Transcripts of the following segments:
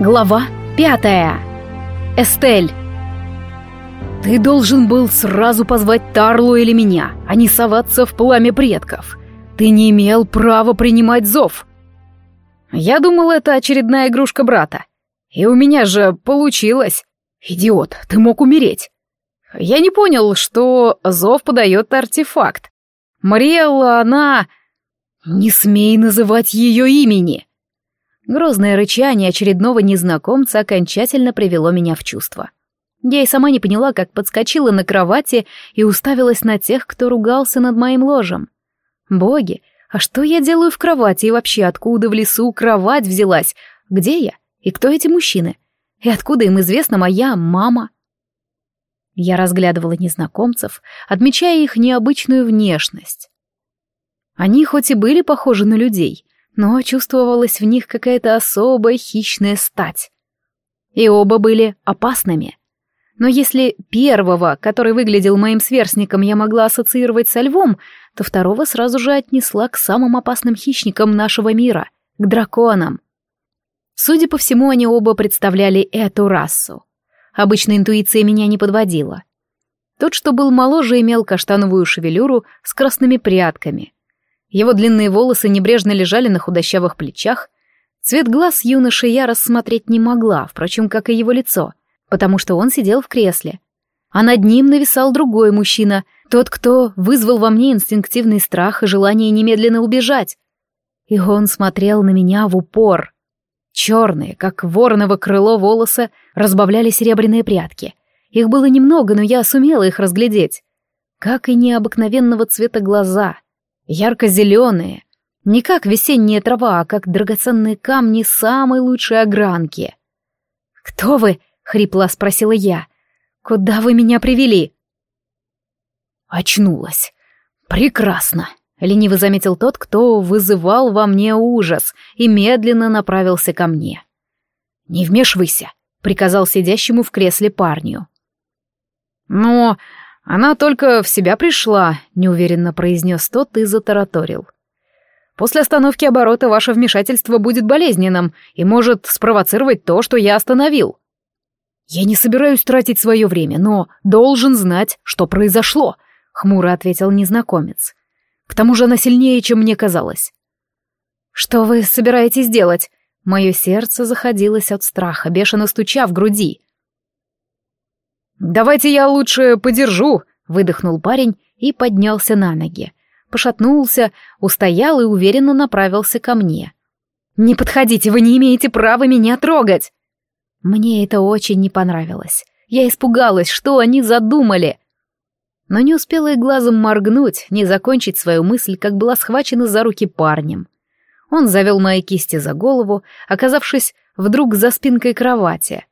Глава пятая. Эстель. Ты должен был сразу позвать Тарлу или меня, а не соваться в пламя предков. Ты не имел права принимать зов. Я думал, это очередная игрушка брата. И у меня же получилось. Идиот, ты мог умереть. Я не понял, что зов подает артефакт. Мариэлла, она... Не смей называть ее имени. Грозное рычание очередного незнакомца окончательно привело меня в чувство. Я и сама не поняла, как подскочила на кровати и уставилась на тех, кто ругался над моим ложем. Боги, а что я делаю в кровати и вообще откуда в лесу кровать взялась? Где я? И кто эти мужчины? И откуда им известна моя мама? Я разглядывала незнакомцев, отмечая их необычную внешность. Они хоть и были похожи на людей, но чувствовалась в них какая-то особая хищная стать. И оба были опасными. Но если первого, который выглядел моим сверстником, я могла ассоциировать со львом, то второго сразу же отнесла к самым опасным хищникам нашего мира, к драконам. Судя по всему, они оба представляли эту расу. Обычно интуиция меня не подводила. Тот, что был моложе, имел каштановую шевелюру с красными прядками — его длинные волосы небрежно лежали на худощавых плечах. Цвет глаз юноши я рассмотреть не могла, впрочем, как и его лицо, потому что он сидел в кресле. А над ним нависал другой мужчина, тот, кто вызвал во мне инстинктивный страх и желание немедленно убежать. И он смотрел на меня в упор. Черные, как вороново крыло волосы, разбавляли серебряные прядки. Их было немного, но я сумела их разглядеть. Как и необыкновенного цвета глаза — ярко-зеленые, не как весенняя трава, а как драгоценные камни самой лучшей огранки. «Кто вы?» — хрипло спросила я. «Куда вы меня привели?» Очнулась. «Прекрасно!» — лениво заметил тот, кто вызывал во мне ужас и медленно направился ко мне. «Не вмешивайся», — приказал сидящему в кресле парню. «Но «Она только в себя пришла», — неуверенно произнес тот и затараторил. «После остановки оборота ваше вмешательство будет болезненным и может спровоцировать то, что я остановил». «Я не собираюсь тратить свое время, но должен знать, что произошло», — хмуро ответил незнакомец. «К тому же она сильнее, чем мне казалось». «Что вы собираетесь делать?» Мое сердце заходилось от страха, бешено стуча в груди. «Давайте я лучше подержу», — выдохнул парень и поднялся на ноги. Пошатнулся, устоял и уверенно направился ко мне. «Не подходите, вы не имеете права меня трогать!» Мне это очень не понравилось. Я испугалась, что они задумали. Но не успела и глазом моргнуть, не закончить свою мысль, как была схвачена за руки парнем. Он завел мои кисти за голову, оказавшись вдруг за спинкой кровати.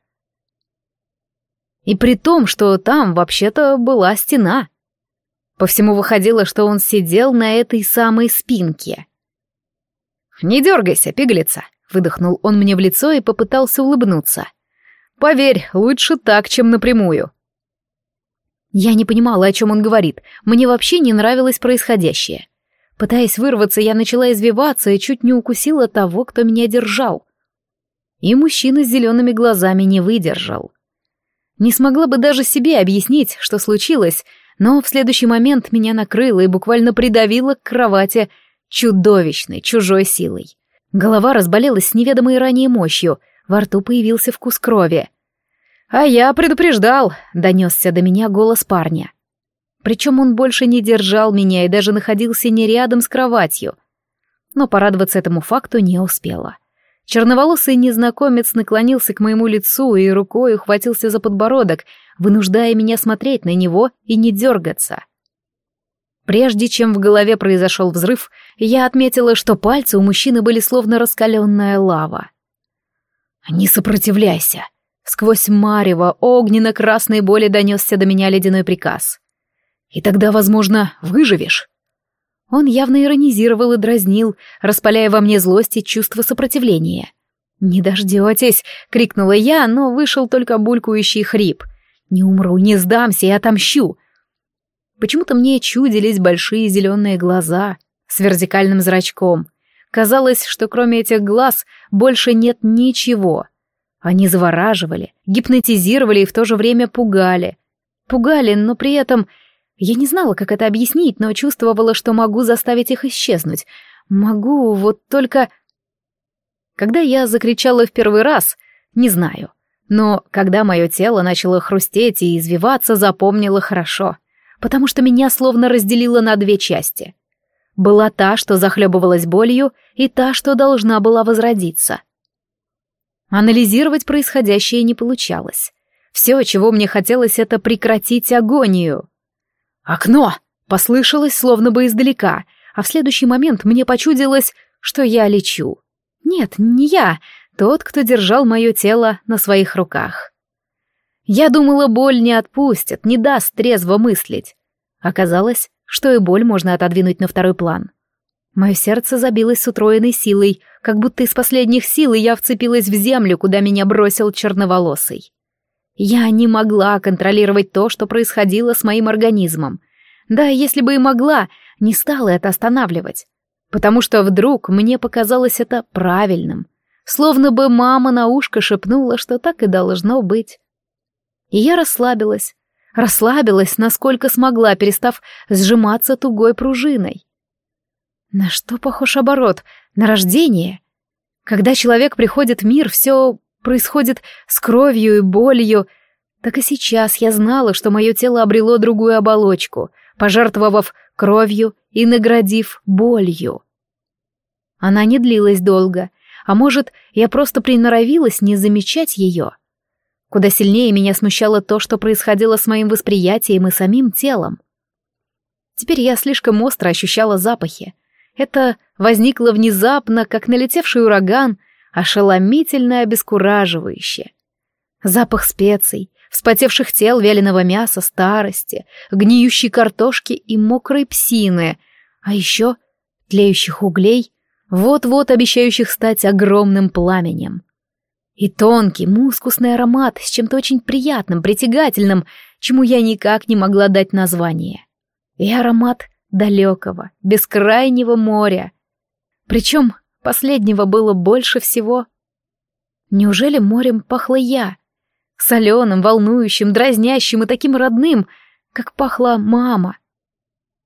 И при том, что там вообще-то была стена. По всему выходило, что он сидел на этой самой спинке. «Не дергайся, пигалица!» — выдохнул он мне в лицо и попытался улыбнуться. «Поверь, лучше так, чем напрямую». Я не понимала, о чем он говорит. Мне вообще не нравилось происходящее. Пытаясь вырваться, я начала извиваться и чуть не укусила того, кто меня держал. И мужчина с зелеными глазами не выдержал. Не смогла бы даже себе объяснить, что случилось, но в следующий момент меня накрыло и буквально придавило к кровати чудовищной, чужой силой. Голова разболелась с неведомой ранее мощью, во рту появился вкус крови. «А я предупреждал», — донесся до меня голос парня. Причем он больше не держал меня и даже находился не рядом с кроватью. Но порадоваться этому факту не успела. Черноволосый незнакомец наклонился к моему лицу и рукой ухватился за подбородок, вынуждая меня смотреть на него и не дергаться. Прежде чем в голове произошел взрыв, я отметила, что пальцы у мужчины были словно раскаленная лава. «Не сопротивляйся!» Сквозь марево огненно-красной боли донесся до меня ледяной приказ. «И тогда, возможно, выживешь». Он явно иронизировал и дразнил, распаляя во мне злость и чувство сопротивления. «Не дождетесь!» — крикнула я, но вышел только булькающий хрип. «Не умру, не сдамся и отомщу!» Почему-то мне чудились большие зеленые глаза с вертикальным зрачком. Казалось, что кроме этих глаз больше нет ничего. Они завораживали, гипнотизировали и в то же время пугали. Пугали, но при этом... Я не знала, как это объяснить, но чувствовала, что могу заставить их исчезнуть. Могу, вот только... Когда я закричала в первый раз, не знаю. Но когда мое тело начало хрустеть и извиваться, запомнила хорошо. Потому что меня словно разделило на две части. Была та, что захлебывалась болью, и та, что должна была возродиться. Анализировать происходящее не получалось. Все, чего мне хотелось, это прекратить агонию. «Окно!» — послышалось, словно бы издалека, а в следующий момент мне почудилось, что я лечу. Нет, не я, тот, кто держал мое тело на своих руках. Я думала, боль не отпустит, не даст трезво мыслить. Оказалось, что и боль можно отодвинуть на второй план. Мое сердце забилось с утроенной силой, как будто из последних сил я вцепилась в землю, куда меня бросил черноволосый. Я не могла контролировать то, что происходило с моим организмом. Да, если бы и могла, не стала это останавливать потому что вдруг мне показалось это правильным, словно бы мама на ушко шепнула, что так и должно быть. И я расслабилась, расслабилась, насколько смогла, перестав сжиматься тугой пружиной. На что похож оборот? На рождение? Когда человек приходит в мир, все происходит с кровью и болью, так и сейчас я знала, что мое тело обрело другую оболочку, пожертвовав кровью и наградив болью. Она не длилась долго, а может, я просто приноровилась не замечать ее. Куда сильнее меня смущало то, что происходило с моим восприятием и самим телом. Теперь я слишком остро ощущала запахи. Это возникло внезапно, как налетевший ураган, ошеломительно обескураживающе. Запах специй, вспотевших тел вяленого мяса, старости, гниющей картошки и мокрой псины, а еще тлеющих углей, вот-вот обещающих стать огромным пламенем. И тонкий, мускусный аромат с чем-то очень приятным, притягательным, чему я никак не могла дать название. И аромат далекого, бескрайнего моря. Причем последнего было больше всего. Неужели морем пахла я? Соленым, волнующим, дразнящим и таким родным, как пахла мама.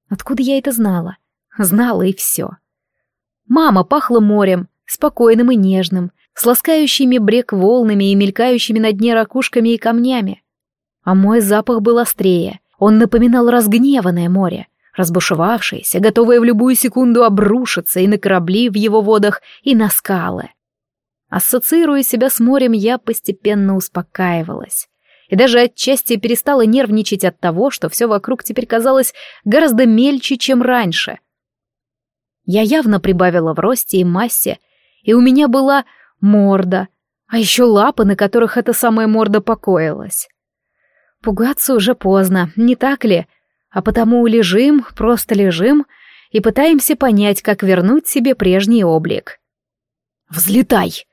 Откуда я это знала? Знала и все. Мама пахла морем, спокойным и нежным, с ласкающими брег волнами и мелькающими на дне ракушками и камнями. А мой запах был острее, он напоминал разгневанное море, разбушевавшееся, готовое в любую секунду обрушиться и на корабли в его водах, и на скалы. Ассоциируя себя с морем, я постепенно успокаивалась. И даже отчасти перестала нервничать от того, что все вокруг теперь казалось гораздо мельче, чем раньше, я явно прибавила в росте и массе, и у меня была морда, а еще лапы, на которых эта самая морда покоилась. Пугаться уже поздно, не так ли? А потому лежим, просто лежим и пытаемся понять, как вернуть себе прежний облик. «Взлетай!»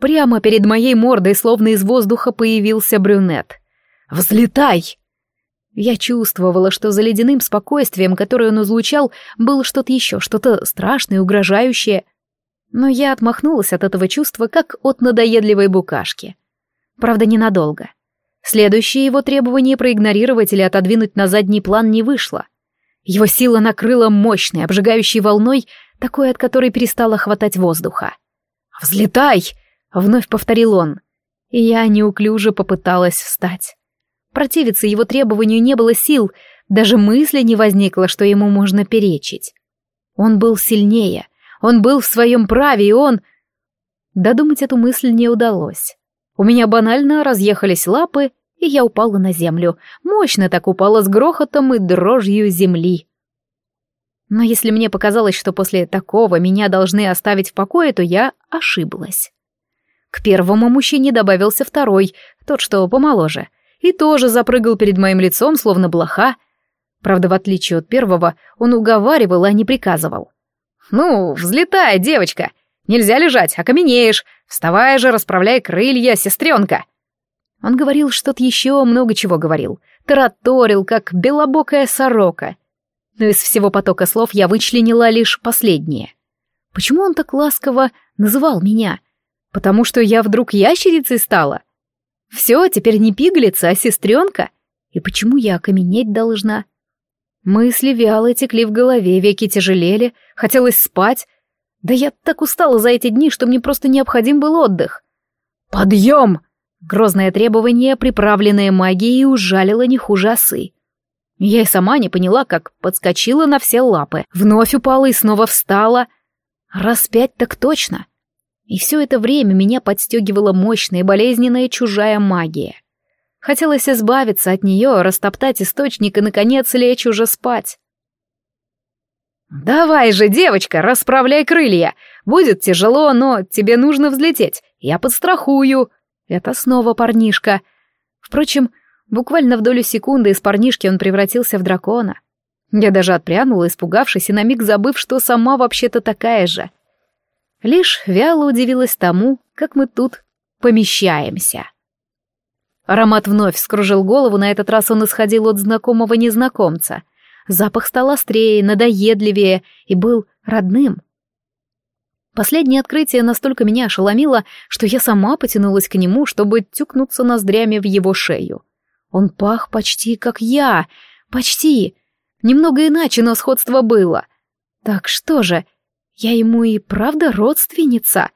Прямо перед моей мордой, словно из воздуха, появился брюнет. «Взлетай!» Я чувствовала, что за ледяным спокойствием, которое он излучал, было что-то еще, что-то страшное, угрожающее. Но я отмахнулась от этого чувства, как от надоедливой букашки. Правда, ненадолго. Следующее его требование проигнорировать или отодвинуть на задний план не вышло. Его сила накрыла мощной, обжигающей волной, такой, от которой перестало хватать воздуха. «Взлетай!» — вновь повторил он. И я неуклюже попыталась встать. Противиться его требованию не было сил, даже мысли не возникло, что ему можно перечить. Он был сильнее, он был в своем праве, и он... Додумать эту мысль не удалось. У меня банально разъехались лапы, и я упала на землю. Мощно так упала с грохотом и дрожью земли. Но если мне показалось, что после такого меня должны оставить в покое, то я ошиблась. К первому мужчине добавился второй, тот, что помоложе — и тоже запрыгал перед моим лицом, словно блоха. Правда, в отличие от первого, он уговаривал, а не приказывал. «Ну, взлетай, девочка! Нельзя лежать, окаменеешь! Вставай же, расправляй крылья, сестренка!» Он говорил что-то еще, много чего говорил. Тараторил, как белобокая сорока. Но из всего потока слов я вычленила лишь последнее. Почему он так ласково называл меня? Потому что я вдруг ящерицей стала? Все, теперь не пигалица, а сестренка? И почему я окаменеть должна? Мысли вяло текли в голове, веки тяжелели, хотелось спать. Да я так устала за эти дни, что мне просто необходим был отдых. «Подъем!» Грозное требование, приправленное магией, ужалило не хуже осы. Я и сама не поняла, как подскочила на все лапы, вновь упала и снова встала. Раз пять так точно. И все это время меня подстегивала мощная болезненная чужая магия. Хотелось избавиться от нее, растоптать источник и, наконец, лечь уже спать. «Давай же, девочка, расправляй крылья. Будет тяжело, но тебе нужно взлететь. Я подстрахую». Это снова парнишка. Впрочем, буквально в долю секунды из парнишки он превратился в дракона. Я даже отпрянула, испугавшись и на миг забыв, что сама вообще-то такая же. Лишь вяло удивилась тому, как мы тут помещаемся. Аромат вновь скружил голову, на этот раз он исходил от знакомого незнакомца. Запах стал острее, надоедливее и был родным. Последнее открытие настолько меня ошеломило, что я сама потянулась к нему, чтобы тюкнуться ноздрями в его шею. Он пах почти как я, почти. Немного иначе, но сходство было. Так что же, я ему и правда родственница?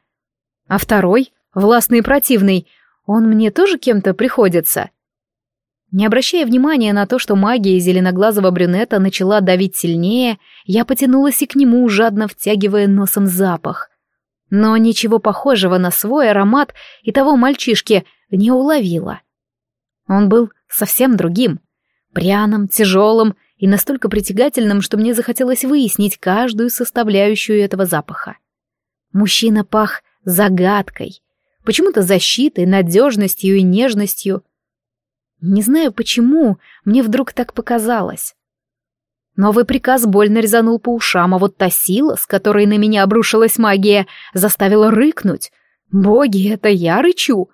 А второй, властный и противный, он мне тоже кем-то приходится?» Не обращая внимания на то, что магия зеленоглазого брюнета начала давить сильнее, я потянулась и к нему, жадно втягивая носом запах. Но ничего похожего на свой аромат и того мальчишки не уловила. Он был совсем другим, пряным, тяжелым и настолько притягательным, что мне захотелось выяснить каждую составляющую этого запаха. Мужчина пах загадкой, почему-то защитой, надежностью и нежностью. Не знаю почему, мне вдруг так показалось. Новый приказ больно резанул по ушам, а вот та сила, с которой на меня обрушилась магия, заставила рыкнуть. «Боги, это я рычу!»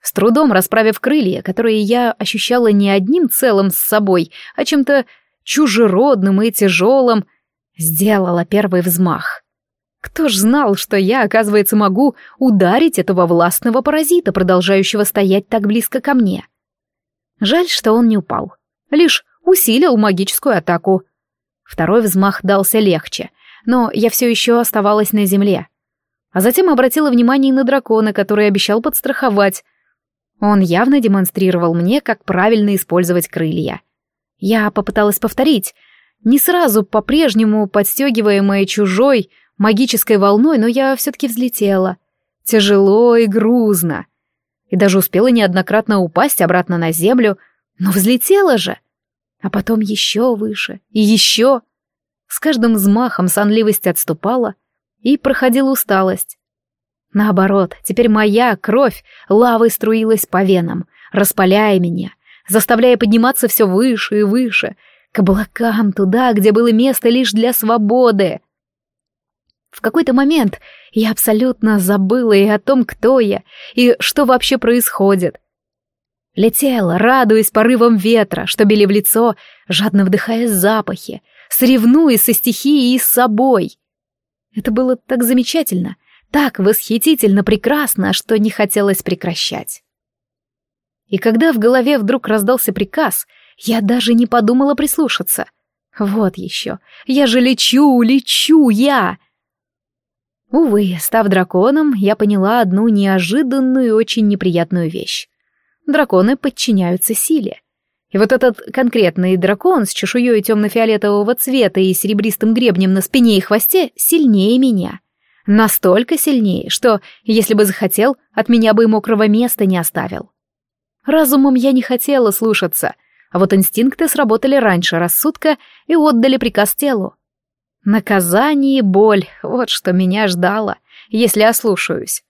С трудом расправив крылья, которые я ощущала не одним целым с собой, а чем-то чужеродным и тяжелым, сделала первый взмах. Кто ж знал, что я, оказывается, могу ударить этого властного паразита, продолжающего стоять так близко ко мне? Жаль, что он не упал. Лишь усилил магическую атаку. Второй взмах дался легче, но я все еще оставалась на земле. А затем обратила внимание на дракона, который обещал подстраховать. Он явно демонстрировал мне, как правильно использовать крылья. Я попыталась повторить, не сразу по-прежнему подстегиваемая чужой, магической волной, но я все-таки взлетела. Тяжело и грузно. И даже успела неоднократно упасть обратно на землю, но взлетела же. А потом еще выше и еще. С каждым взмахом сонливость отступала, и проходила усталость. Наоборот, теперь моя кровь лавой струилась по венам, распаляя меня, заставляя подниматься все выше и выше, к облакам туда, где было место лишь для свободы. В какой-то момент я абсолютно забыла и о том, кто я, и что вообще происходит. Летела, радуясь порывам ветра, что били в лицо, жадно вдыхая запахи, соревнуясь со стихией и с собой. Это было так замечательно, так восхитительно прекрасно, что не хотелось прекращать. И когда в голове вдруг раздался приказ, я даже не подумала прислушаться. Вот еще, я же лечу, лечу я! Увы, став драконом, я поняла одну неожиданную и очень неприятную вещь. Драконы подчиняются силе. И вот этот конкретный дракон с чешуей темно-фиолетового цвета и серебристым гребнем на спине и хвосте сильнее меня. Настолько сильнее, что, если бы захотел, от меня бы и мокрого места не оставил. Разумом я не хотела слушаться, а вот инстинкты сработали раньше рассудка и отдали приказ телу. Наказание и боль — вот что меня ждало, если ослушаюсь.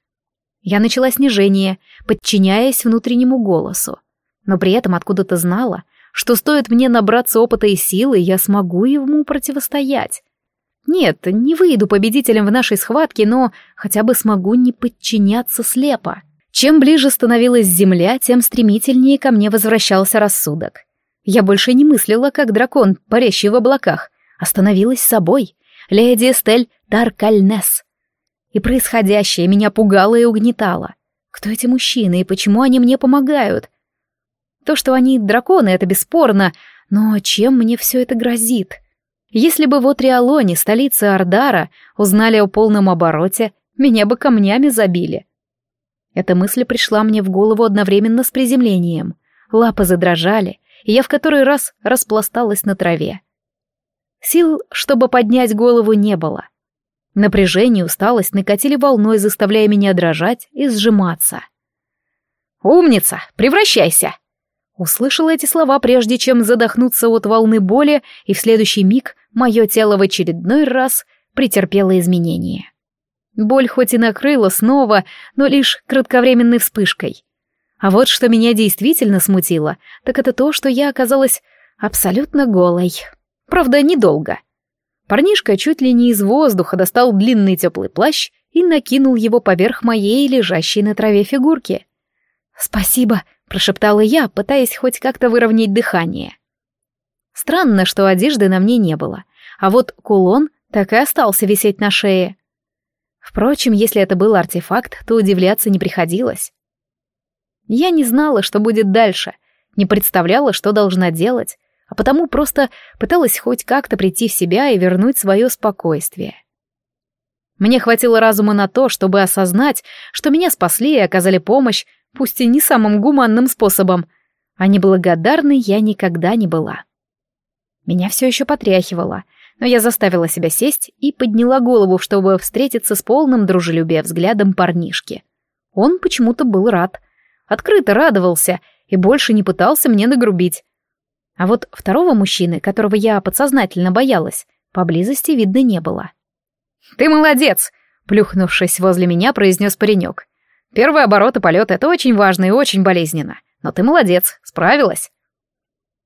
Я начала снижение, подчиняясь внутреннему голосу, но при этом откуда-то знала, что стоит мне набраться опыта и силы, я смогу ему противостоять. Нет, не выйду победителем в нашей схватке, но хотя бы смогу не подчиняться слепо. Чем ближе становилась земля, тем стремительнее ко мне возвращался рассудок. Я больше не мыслила, как дракон, парящий в облаках, Остановилась собой, леди Эстель Таркальнес. И происходящее меня пугало и угнетало. Кто эти мужчины и почему они мне помогают? То, что они драконы, это бесспорно, но чем мне все это грозит? Если бы в Отриалоне, столице Ардара, узнали о полном обороте, меня бы камнями забили. Эта мысль пришла мне в голову одновременно с приземлением. Лапы задрожали, и я в который раз распласталась на траве. Сил, чтобы поднять голову, не было. Напряжение и усталость накатили волной, заставляя меня дрожать и сжиматься. «Умница! Превращайся!» Услышала эти слова, прежде чем задохнуться от волны боли, и в следующий миг мое тело в очередной раз претерпело изменения. Боль хоть и накрыла снова, но лишь кратковременной вспышкой. А вот что меня действительно смутило, так это то, что я оказалась абсолютно голой. Правда, недолго. Парнишка чуть ли не из воздуха достал длинный теплый плащ и накинул его поверх моей лежащей на траве фигурки. «Спасибо», — прошептала я, пытаясь хоть как-то выровнять дыхание. Странно, что одежды на мне не было, а вот кулон так и остался висеть на шее. Впрочем, если это был артефакт, то удивляться не приходилось. Я не знала, что будет дальше, не представляла, что должна делать, а потому просто пыталась хоть как-то прийти в себя и вернуть свое спокойствие. Мне хватило разума на то, чтобы осознать, что меня спасли и оказали помощь, пусть и не самым гуманным способом, а неблагодарной я никогда не была. Меня все еще потряхивало — но я заставила себя сесть и подняла голову, чтобы встретиться с полным дружелюбия взглядом парнишки. Он почему-то был рад, открыто радовался и больше не пытался мне нагрубить. А вот второго мужчины, которого я подсознательно боялась, поблизости видно не было. «Ты молодец!» — плюхнувшись возле меня, произнес паренек. «Первый оборот и полет — это очень важно и очень болезненно. Но ты молодец, справилась».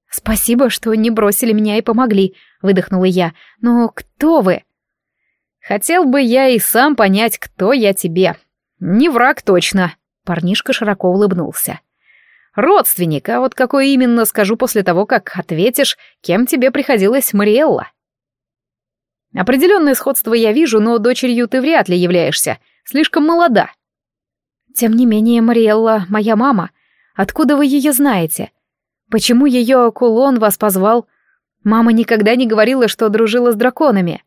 «Спасибо, что не бросили меня и помогли», — выдохнула я. «Но кто вы?» «Хотел бы я и сам понять, кто я тебе. Не враг точно», — парнишка широко улыбнулся. «Родственник, а вот какой именно, скажу после того, как ответишь, кем тебе приходилась Мариэлла». «Определенное сходство я вижу, но дочерью ты вряд ли являешься. Слишком молода». «Тем не менее, Мариэлла — моя мама. Откуда вы ее знаете?» Почему ее кулон вас позвал? Мама никогда не говорила, что дружила с драконами.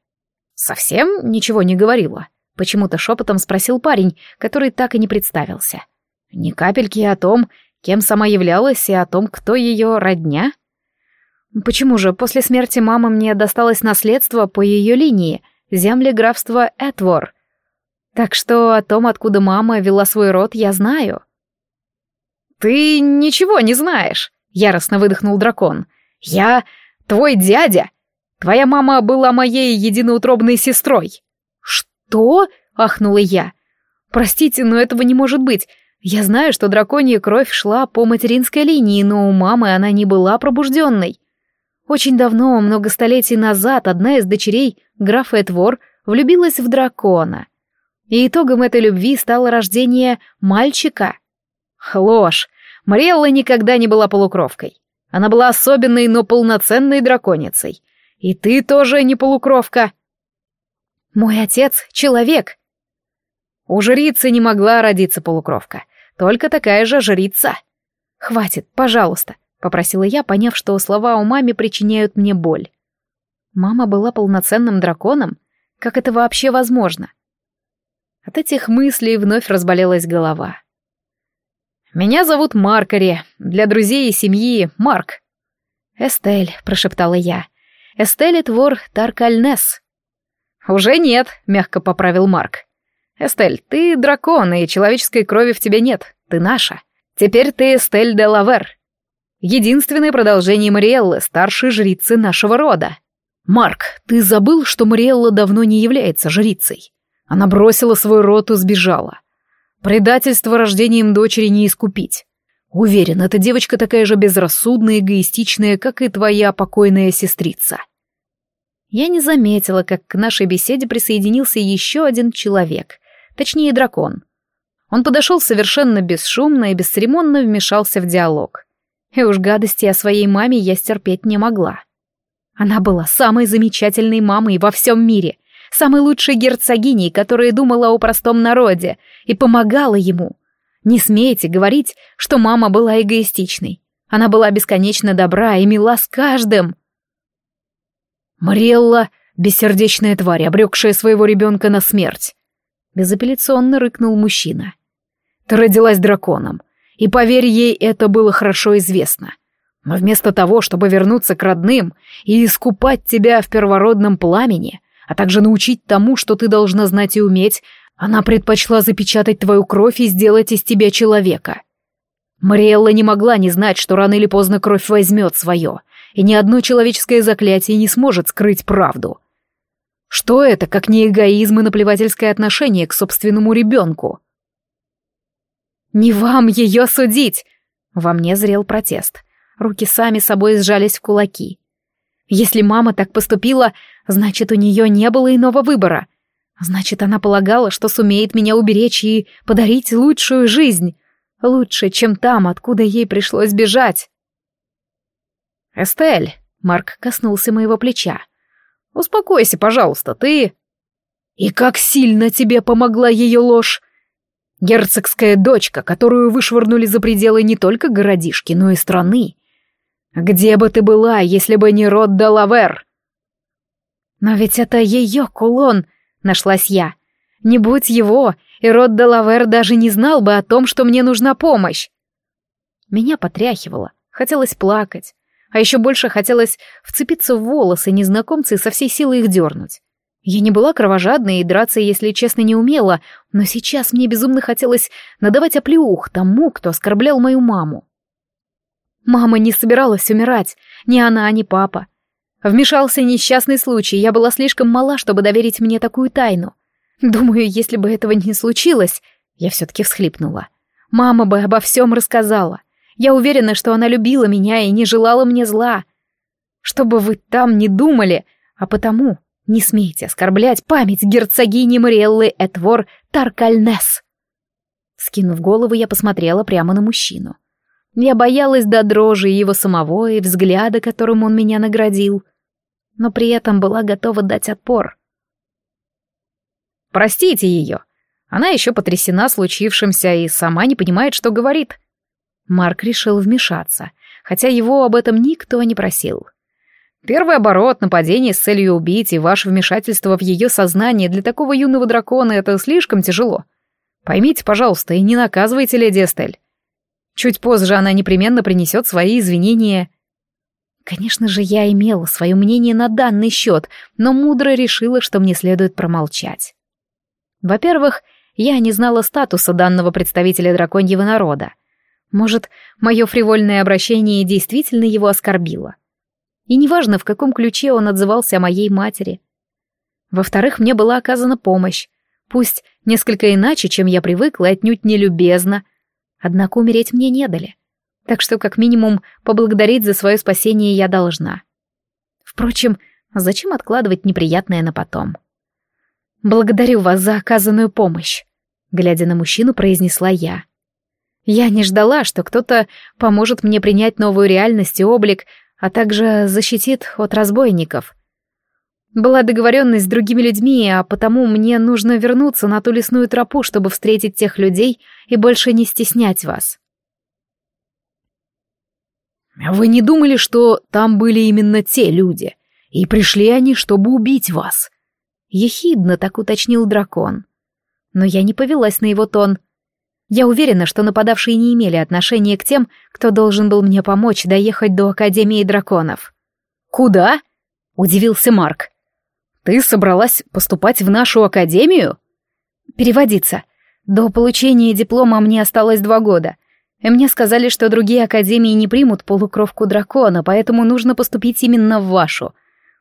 Совсем ничего не говорила. Почему-то шепотом спросил парень, который так и не представился. Ни капельки о том, кем сама являлась, и о том, кто ее родня. Почему же после смерти мамы мне досталось наследство по ее линии, земли графства Этвор? Так что о том, откуда мама вела свой род, я знаю. «Ты ничего не знаешь», Яростно выдохнул дракон. «Я твой дядя! Твоя мама была моей единоутробной сестрой!» «Что?» — ахнула я. «Простите, но этого не может быть. Я знаю, что драконья кровь шла по материнской линии, но у мамы она не была пробужденной. Очень давно, много столетий назад, одна из дочерей графа Этвор влюбилась в дракона. И итогом этой любви стало рождение мальчика. Ложь. Мариэлла никогда не была полукровкой. Она была особенной, но полноценной драконицей. И ты тоже не полукровка. Мой отец — человек. У жрицы не могла родиться полукровка. Только такая же жрица. Хватит, пожалуйста, — попросила я, поняв, что слова у мамы причиняют мне боль. Мама была полноценным драконом? Как это вообще возможно? От этих мыслей вновь разболелась голова. «Меня зовут Маркари. Для друзей и семьи Марк». «Эстель», — прошептала я. «Эстель — твор Таркальнес». «Уже нет», — мягко поправил Марк. «Эстель, ты дракон, и человеческой крови в тебе нет. Ты наша. Теперь ты Эстель де Лавер. Единственное продолжение Мариэллы, старшей жрицы нашего рода». «Марк, ты забыл, что Мариэлла давно не является жрицей? Она бросила свой род и сбежала. Предательство рождением дочери не искупить. Уверен, эта девочка такая же безрассудная и эгоистичная, как и твоя покойная сестрица. Я не заметила, как к нашей беседе присоединился еще один человек, точнее дракон. Он подошел совершенно бесшумно и бесцеремонно вмешался в диалог. И уж гадости о своей маме я стерпеть не могла. Она была самой замечательной мамой во всем мире, самой лучшей герцогиней, которая думала о простом народе и помогала ему. Не смейте говорить, что мама была эгоистичной. Она была бесконечно добра и мила с каждым. Мариэлла — бессердечная тварь, обрекшая своего ребенка на смерть. Безапелляционно рыкнул мужчина. Ты родилась драконом, и, поверь ей, это было хорошо известно. Но вместо того, чтобы вернуться к родным и искупать тебя в первородном пламени, а также научить тому, что ты должна знать и уметь, она предпочла запечатать твою кровь и сделать из тебя человека. Мариэлла не могла не знать, что рано или поздно кровь возьмет свое, и ни одно человеческое заклятие не сможет скрыть правду. Что это, как не эгоизм и наплевательское отношение к собственному ребенку? «Не вам ее судить!» Во мне зрел протест. Руки сами собой сжались в кулаки. Если мама так поступила, значит, у нее не было иного выбора. Значит, она полагала, что сумеет меня уберечь и подарить лучшую жизнь. Лучше, чем там, откуда ей пришлось бежать. «Эстель», — Марк коснулся моего плеча, — «успокойся, пожалуйста, ты...» «И как сильно тебе помогла ее ложь!» Герцогская дочка, которую вышвырнули за пределы не только городишки, но и страны. Где бы ты была, если бы не род Делавер? Но ведь это ее кулон, нашлась я. Не будь его, и род Делавер даже не знал бы о том, что мне нужна помощь. Меня потряхивало, хотелось плакать, а еще больше хотелось вцепиться в волосы незнакомца и со всей силы их дернуть. Я не была кровожадной и драться, если честно, не умела, но сейчас мне безумно хотелось надавать оплеух тому, кто оскорблял мою маму. Мама не собиралась умирать, ни она, ни папа. Вмешался несчастный случай, я была слишком мала, чтобы доверить мне такую тайну. Думаю, если бы этого не случилось, я все-таки всхлипнула. Мама бы обо всем рассказала. Я уверена, что она любила меня и не желала мне зла. Что бы вы там не думали, а потому не смейте оскорблять память герцогини Мариэллы Этвор Таркальнес. Скинув голову, я посмотрела прямо на мужчину. Я боялась до дрожи его самого и взгляда, которым он меня наградил, но при этом была готова дать отпор. «Простите ее. Она еще потрясена случившимся и сама не понимает, что говорит». Марк решил вмешаться, хотя его об этом никто не просил. Первый оборот, нападение с целью убить и ваше вмешательство в ее сознание для такого юного дракона — это слишком тяжело. Поймите, пожалуйста, и не наказывайте леди Эстель. Чуть позже она непременно принесет свои извинения. Конечно же, я имела свое мнение на данный счет, но мудро решила, что мне следует промолчать. Во-первых, я не знала статуса данного представителя драконьего народа. Может, мое фривольное обращение действительно его оскорбило. И неважно, в каком ключе он отзывался о моей матери. Во-вторых, мне была оказана помощь, пусть несколько иначе, чем я привыкла, отнюдь не любезно. Однако умереть мне не дали. Так что, как минимум, поблагодарить за свое спасение я должна. Впрочем, зачем откладывать неприятное на потом? «Благодарю вас за оказанную помощь», — глядя на мужчину, произнесла я. Я не ждала, что кто-то поможет мне принять новую реальность и облик, а также защитит от разбойников. Была договоренность с другими людьми, а потому мне нужно вернуться на ту лесную тропу, чтобы встретить тех людей и больше не стеснять вас. Вы не думали, что там были именно те люди, и пришли они, чтобы убить вас? Ехидно так уточнил дракон. Но я не повелась на его тон — я уверена, что нападавшие не имели отношения к тем, кто должен был мне помочь доехать до Академии драконов. «Куда?» — удивился Марк. «Ты собралась поступать в нашу Академию?» «Переводиться. До получения диплома мне осталось два года. И мне сказали, что другие Академии не примут полукровку дракона, поэтому нужно поступить именно в вашу.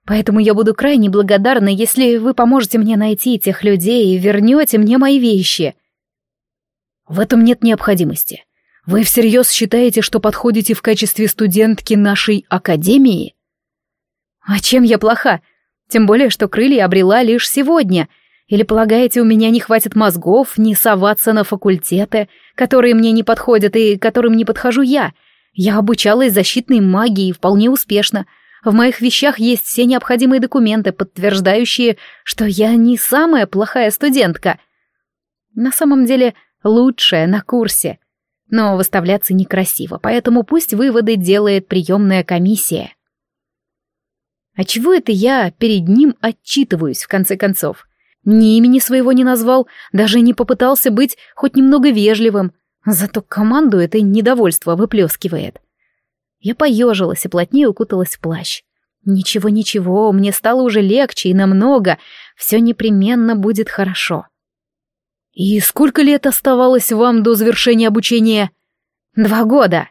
Поэтому я буду крайне благодарна, если вы поможете мне найти тех людей и вернете мне мои вещи». В этом нет необходимости. Вы всерьез считаете, что подходите в качестве студентки нашей академии? А чем я плоха? Тем более, что крылья обрела лишь сегодня. Или полагаете, у меня не хватит мозгов не соваться на факультеты, которые мне не подходят и которым не подхожу я? Я обучалась защитной магии вполне успешно, В моих вещах есть все необходимые документы, подтверждающие, что я не самая плохая студентка. На самом деле, лучшая на курсе. Но выставляться некрасиво, поэтому пусть выводы делает приемная комиссия. А чего это я перед ним отчитываюсь, в конце концов? Ни имени своего не назвал, даже не попытался быть хоть немного вежливым. Зато команду это недовольство выплескивает. Я поежилась и плотнее укуталась в плащ. Ничего-ничего, мне стало уже легче и намного. Все непременно будет хорошо. «И сколько лет оставалось вам до завершения обучения?» «Два года».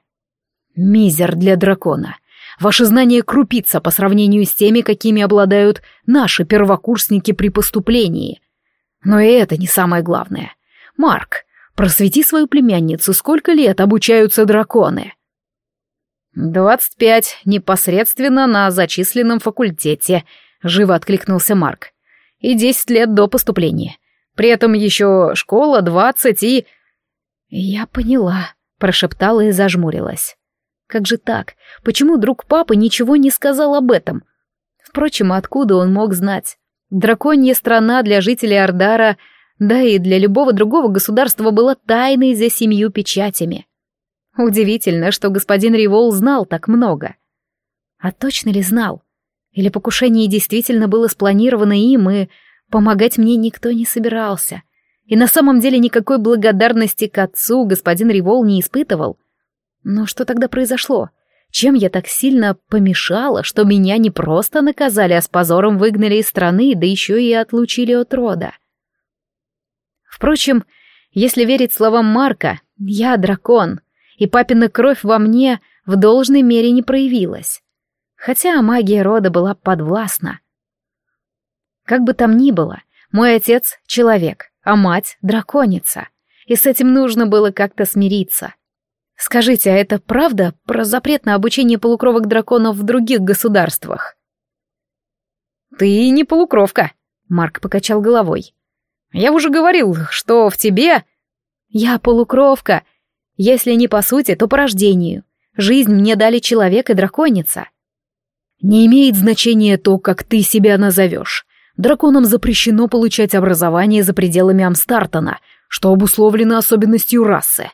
«Мизер для дракона. Ваши знания крупица по сравнению с теми, какими обладают наши первокурсники при поступлении. Но и это не самое главное. Марк, просвети свою племянницу, сколько лет обучаются драконы?» «Двадцать пять, непосредственно на зачисленном факультете», — живо откликнулся Марк. «И десять лет до поступления. При этом еще школа двадцать и...» «Я поняла», — прошептала и зажмурилась. Как же так? Почему друг папы ничего не сказал об этом? Впрочем, откуда он мог знать? Драконья страна для жителей Ардара, да и для любого другого государства была тайной за семью печатями. Удивительно, что господин Ривол знал так много. А точно ли знал? Или покушение действительно было спланировано им, и помогать мне никто не собирался? И на самом деле никакой благодарности к отцу господин Ривол не испытывал — но что тогда произошло? Чем я так сильно помешала, что меня не просто наказали, а с позором выгнали из страны, да еще и отлучили от рода? Впрочем, если верить словам Марка, я дракон, и папина кровь во мне в должной мере не проявилась. Хотя магия рода была подвластна. Как бы там ни было, мой отец — человек, а мать — драконица, и с этим нужно было как-то смириться — Скажите, а это правда про запрет на обучение полукровок драконов в других государствах? Ты не полукровка, Марк покачал головой. Я уже говорил, что в тебе... Я полукровка. Если не по сути, то по рождению. Жизнь мне дали человек и драконица. Не имеет значения то, как ты себя назовешь. Драконам запрещено получать образование за пределами Амстартона, что обусловлено особенностью расы.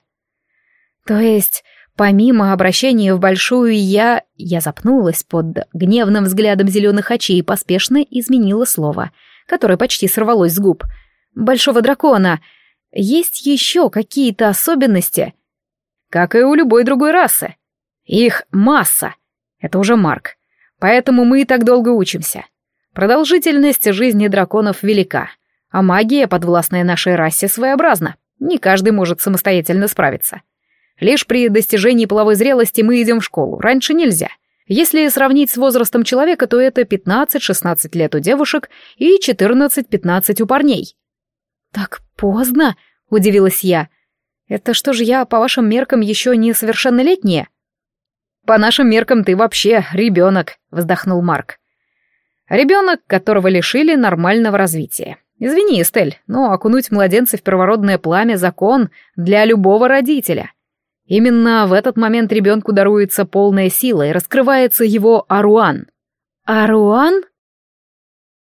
То есть, помимо обращения в большую я... Я запнулась под гневным взглядом зеленых очей и поспешно изменила слово, которое почти сорвалось с губ. Большого дракона. Есть еще какие-то особенности? Как и у любой другой расы. Их масса. Это уже Марк. Поэтому мы и так долго учимся. Продолжительность жизни драконов велика, а магия, подвластная нашей расе, своеобразна. Не каждый может самостоятельно справиться. Лишь при достижении половой зрелости мы идем в школу, раньше нельзя. Если сравнить с возрастом человека, то это 15-16 лет у девушек и 14-15 у парней. «Так поздно?» — удивилась я. «Это что же я, по вашим меркам, еще не совершеннолетняя?» «По нашим меркам ты вообще ребенок», — вздохнул Марк. «Ребенок, которого лишили нормального развития. Извини, Эстель, но окунуть младенца в первородное пламя — закон для любого родителя. Именно в этот момент ребенку даруется полная сила и раскрывается его Аруан. Аруан?